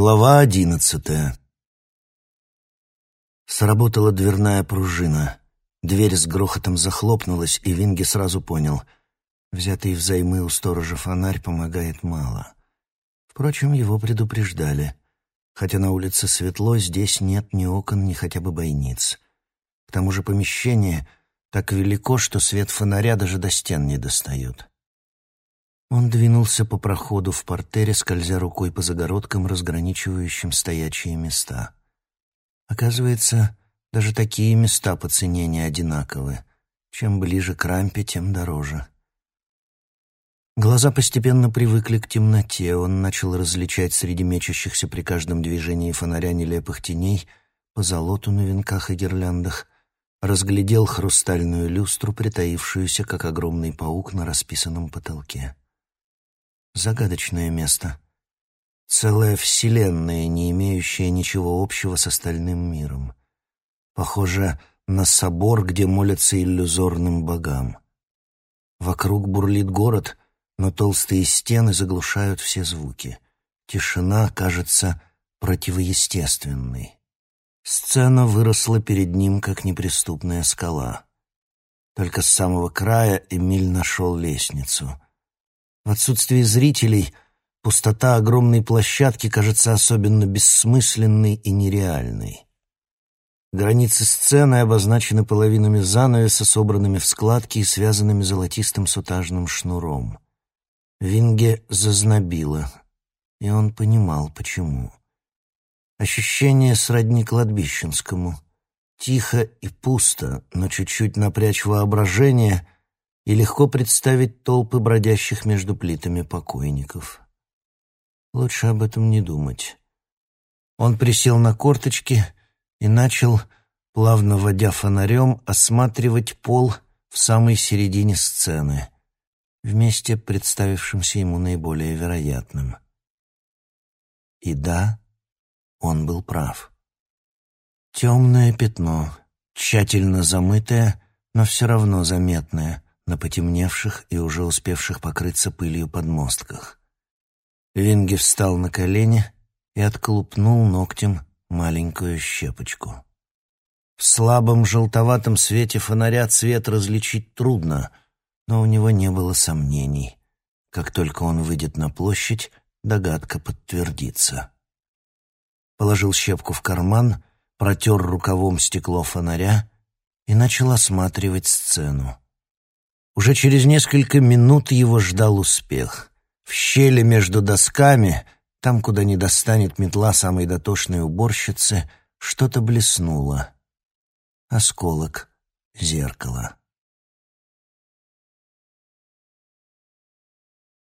Глава одиннадцатая. Сработала дверная пружина. Дверь с грохотом захлопнулась, и Винги сразу понял — взятый взаймы у сторожа фонарь помогает мало. Впрочем, его предупреждали. Хотя на улице светло, здесь нет ни окон, ни хотя бы бойниц. К тому же помещение так велико, что свет фонаря даже до стен не достает. Он двинулся по проходу в портере, скользя рукой по загородкам, разграничивающим стоячие места. Оказывается, даже такие места по цене не одинаковы. Чем ближе к рампе, тем дороже. Глаза постепенно привыкли к темноте. Он начал различать среди мечущихся при каждом движении фонаря нелепых теней по золоту на венках и гирляндах. Разглядел хрустальную люстру, притаившуюся, как огромный паук на расписанном потолке. Загадочное место. Целая вселенная, не имеющая ничего общего с остальным миром. Похоже на собор, где молятся иллюзорным богам. Вокруг бурлит город, но толстые стены заглушают все звуки. Тишина кажется противоестественной. Сцена выросла перед ним, как неприступная скала. Только с самого края Эмиль нашел лестницу — в отсутствии зрителей пустота огромной площадки кажется особенно бессмысленной и нереальной. Границы сцены обозначены половинами занавеса, собранными в складки и связанными золотистым сутажным шнуром. Винге зазнобило, и он понимал, почему. Ощущение сродни кладбищенскому. Тихо и пусто, но чуть-чуть напрячь воображение — и легко представить толпы бродящих между плитами покойников. Лучше об этом не думать. Он присел на корточки и начал, плавно водя фонарем, осматривать пол в самой середине сцены, вместе представившимся ему наиболее вероятным. И да, он был прав. Темное пятно, тщательно замытое, но все равно заметное — на потемневших и уже успевших покрыться пылью подмостках. Винги встал на колени и отколупнул ногтем маленькую щепочку. В слабом желтоватом свете фонаря цвет различить трудно, но у него не было сомнений. Как только он выйдет на площадь, догадка подтвердится. Положил щепку в карман, протер рукавом стекло фонаря и начал осматривать сцену. Уже через несколько минут его ждал успех. В щели между досками, там, куда не достанет метла самой дотошной уборщицы, что-то блеснуло. Осколок зеркала.